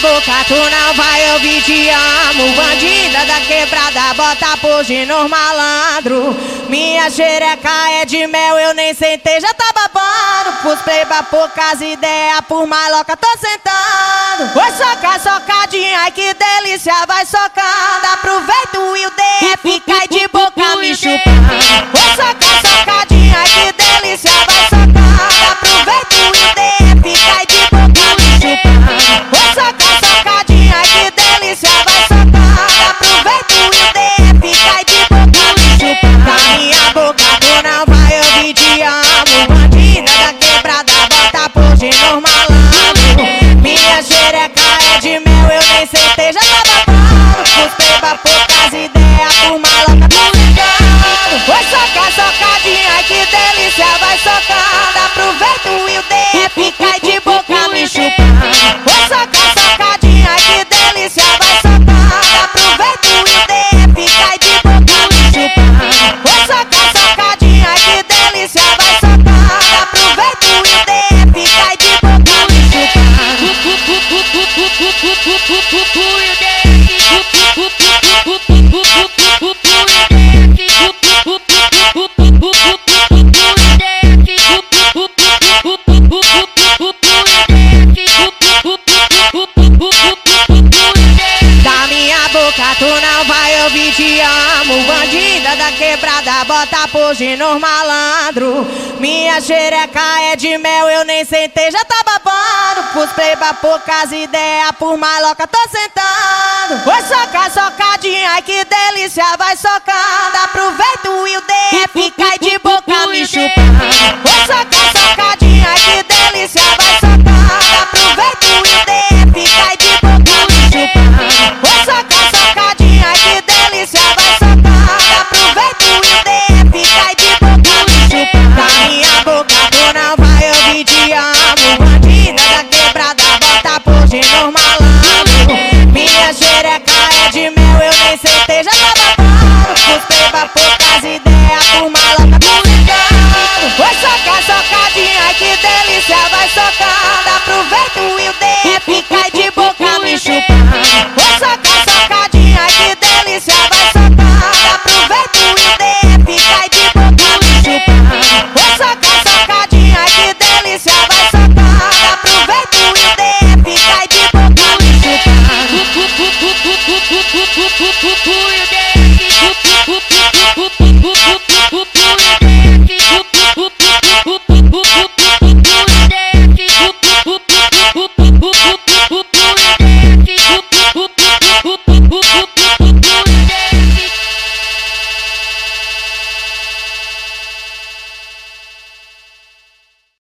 boca tu não vai ouvir te amo. Bandida da quebrada bota pose nos malandro. Minha xereca é de mel, eu nem sentei, já tá babando. Pus pleba poucas ideias, por maloca tô sentando. Oi soca, socadinha, ai que delícia, vai socando. Aproveita o DF, que delícia, vai socando Aproveita o DF, Bandida da quebrada bota pose nos malandro. Minha xereca é de mel, eu nem sentei, já tá babando. Pus pleba poucas ideias, por maloca tô sentando. Oi soca, socadinha, que delícia, vai socando. Aproveita o DF, cai de boca amo Bandida da quebrada, bota pose nos malandro. Minha xereca é de mel, eu nem já tá babando Pus beba poucas ideias, por